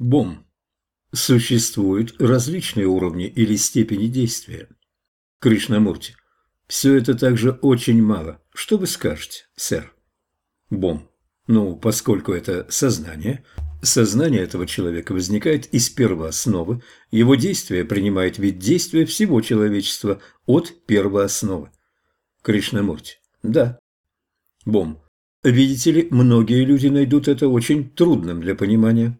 Бом. Существуют различные уровни или степени действия. Кришнамурти. Все это также очень мало. Что вы скажете, сэр? Бом. Ну, поскольку это сознание, сознание этого человека возникает из первоосновы, его действие принимает вид действия всего человечества от первоосновы. Кришнамурти. Да. Бом. Видите ли, многие люди найдут это очень трудным для понимания.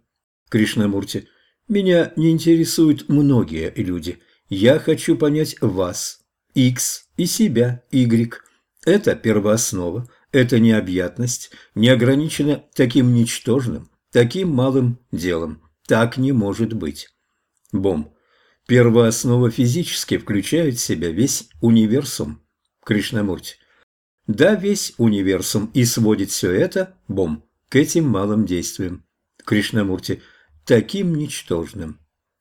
Кришнамурти. Меня не интересуют многие люди. Я хочу понять вас, X, и себя, Y. Это первооснова, это необъятность, не ограничена таким ничтожным, таким малым делом. Так не может быть. Бом. Первооснова физически включает в себя весь универсум. Кришнамурти. Да, весь универсум и сводит все это, бом, к этим малым действиям. Кришнамурти. Таким ничтожным.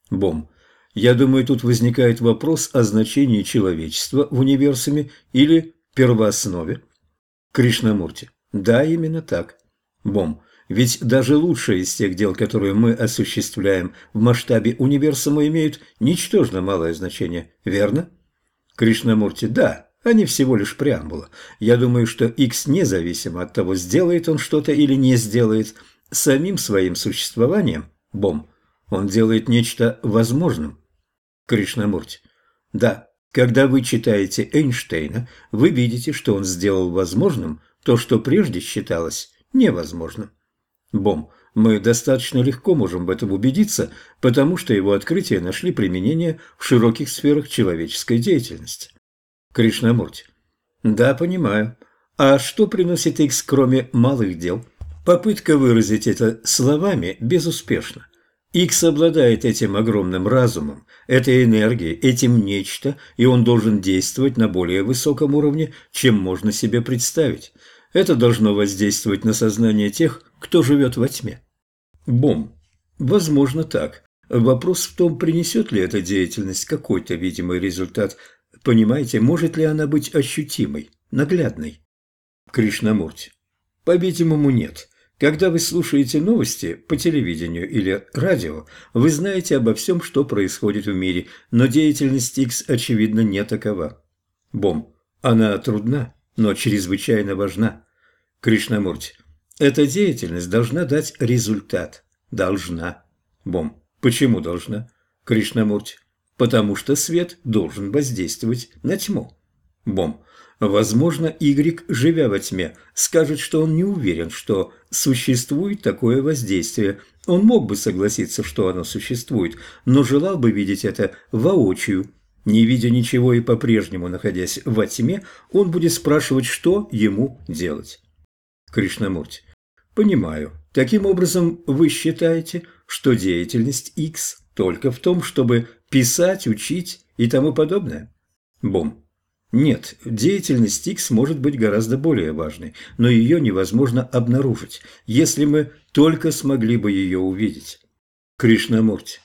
Бом. Я думаю, тут возникает вопрос о значении человечества в универсуме или первооснове. Кришнамурти. Да, именно так. Бом. Ведь даже лучшие из тех дел, которые мы осуществляем в масштабе универсума, имеют ничтожно малое значение, верно? Кришнамурти. Да, они всего лишь преамбула. Я думаю, что X, независимо от того, сделает он что-то или не сделает, самим своим существованием, бом, он делает нечто возможным. Кришнамурти. Да, когда вы читаете Эйнштейна, вы видите, что он сделал возможным то, что прежде считалось невозможным. Бом, мы достаточно легко можем в этом убедиться, потому что его открытия нашли применение в широких сферах человеческой деятельности. Кришнамурти. Да, понимаю. А что приносит X, кроме малых дел? Попытка выразить это словами безуспешна. Икс обладает этим огромным разумом, этой энергией, этим нечто, и он должен действовать на более высоком уровне, чем можно себе представить. Это должно воздействовать на сознание тех, кто живет во тьме. Бом. Возможно так. Вопрос в том, принесет ли эта деятельность какой-то видимый результат. Понимаете, может ли она быть ощутимой, наглядной? Кришнамурти. По-видимому, нет. Когда вы слушаете новости по телевидению или радио, вы знаете обо всем, что происходит в мире, но деятельность X, очевидно, не такова. Бом. Она трудна, но чрезвычайно важна. Кришнамурти. Эта деятельность должна дать результат. Должна. Бом. Почему должна? Кришнамурти. Потому что свет должен воздействовать на тьму. Бом. Возможно, Y, живя во тьме, скажет, что он не уверен, что существует такое воздействие. Он мог бы согласиться, что оно существует, но желал бы видеть это воочию. Не видя ничего и по-прежнему находясь во тьме, он будет спрашивать, что ему делать. Кришнамурти. Понимаю. Таким образом, вы считаете, что деятельность X только в том, чтобы писать, учить и тому подобное? Бом. Нет, деятельность X может быть гораздо более важной, но ее невозможно обнаружить, если мы только смогли бы ее увидеть. Кришнамурти.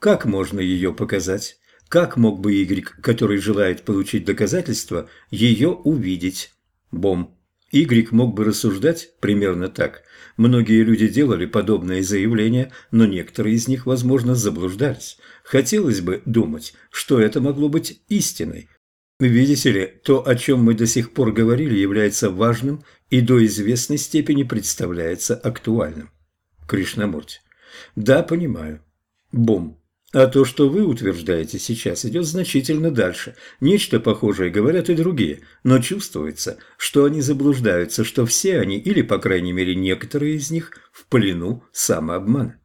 Как можно ее показать? Как мог бы Y, который желает получить доказательства, ее увидеть? Бом. Y мог бы рассуждать примерно так. Многие люди делали подобные заявления, но некоторые из них, возможно, заблуждались. Хотелось бы думать, что это могло быть истиной, Видите ли, то, о чем мы до сих пор говорили, является важным и до известной степени представляется актуальным. Кришнамурти. Да, понимаю. Бом. А то, что вы утверждаете сейчас, идет значительно дальше. Нечто похожее говорят и другие, но чувствуется, что они заблуждаются, что все они, или, по крайней мере, некоторые из них, в плену самообмана.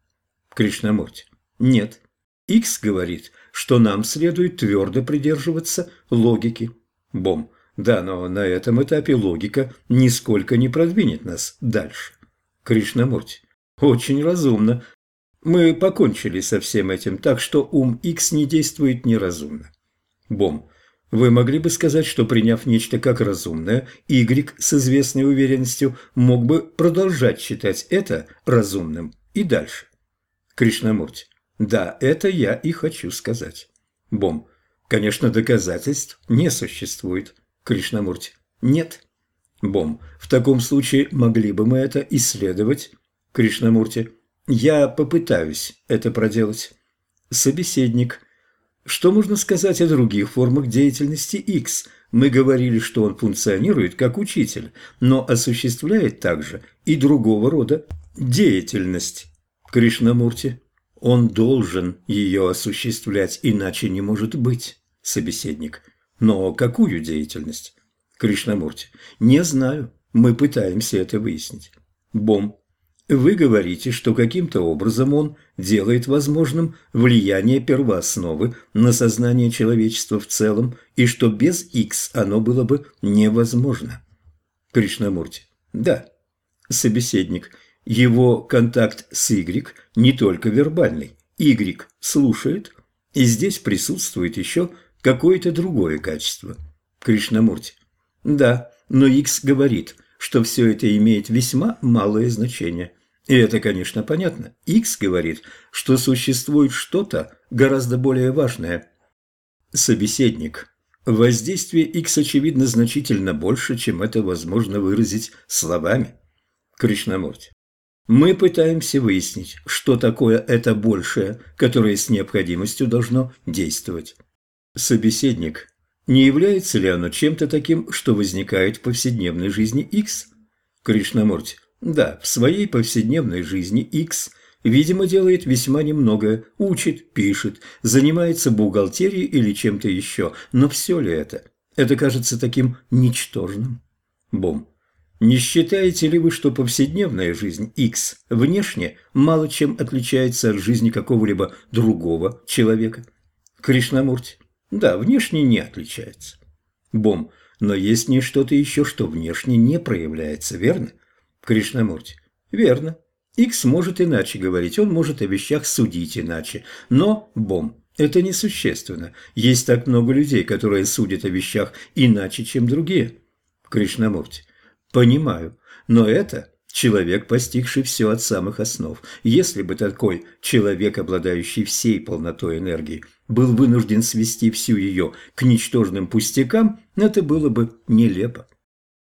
Кришнамурти. Нет. Икс говорит – что нам следует твердо придерживаться логики. Бом. Да, но на этом этапе логика нисколько не продвинет нас дальше. Кришнамурти. Очень разумно. Мы покончили со всем этим, так что ум X не действует неразумно. Бом. Вы могли бы сказать, что приняв нечто как разумное, Y с известной уверенностью мог бы продолжать считать это разумным и дальше. Кришнамурти. Да, это я и хочу сказать. Бом. Конечно, доказательств не существует. Кришнамурти. Нет. Бом. В таком случае могли бы мы это исследовать. Кришнамурти. Я попытаюсь это проделать. Собеседник. Что можно сказать о других формах деятельности X? Мы говорили, что он функционирует как учитель, но осуществляет также и другого рода деятельность. Кришнамурти. Он должен ее осуществлять, иначе не может быть. Собеседник. Но какую деятельность? Кришнамурти. Не знаю. Мы пытаемся это выяснить. Бом. Вы говорите, что каким-то образом он делает возможным влияние первоосновы на сознание человечества в целом, и что без X оно было бы невозможно. Кришнамурти. Да. Собеседник. Его контакт с Y не только вербальный. Y слушает, и здесь присутствует еще какое-то другое качество. Кришнамурти. Да, но X говорит, что все это имеет весьма малое значение. И это, конечно, понятно. X говорит, что существует что-то гораздо более важное. Собеседник. Воздействие X, очевидно, значительно больше, чем это возможно выразить словами. Кришнамурти. Мы пытаемся выяснить, что такое это большее, которое с необходимостью должно действовать. Собеседник. Не является ли оно чем-то таким, что возникает в повседневной жизни X? Кришнамурти. Да, в своей повседневной жизни X, видимо, делает весьма немногое, учит, пишет, занимается бухгалтерией или чем-то еще. Но все ли это? Это кажется таким ничтожным. Бом. Не считаете ли вы, что повседневная жизнь X внешне мало чем отличается от жизни какого-либо другого человека? Кришнамурти. Да, внешне не отличается. Бом. Но есть не что-то еще, что внешне не проявляется, верно? Кришнамурти. Верно. Икс может иначе говорить, он может о вещах судить иначе. Но, Бом, это несущественно. Есть так много людей, которые судят о вещах иначе, чем другие. Кришнамурти. Понимаю, но это человек, постигший все от самых основ. Если бы такой человек, обладающий всей полнотой энергии, был вынужден свести всю ее к ничтожным пустякам, это было бы нелепо.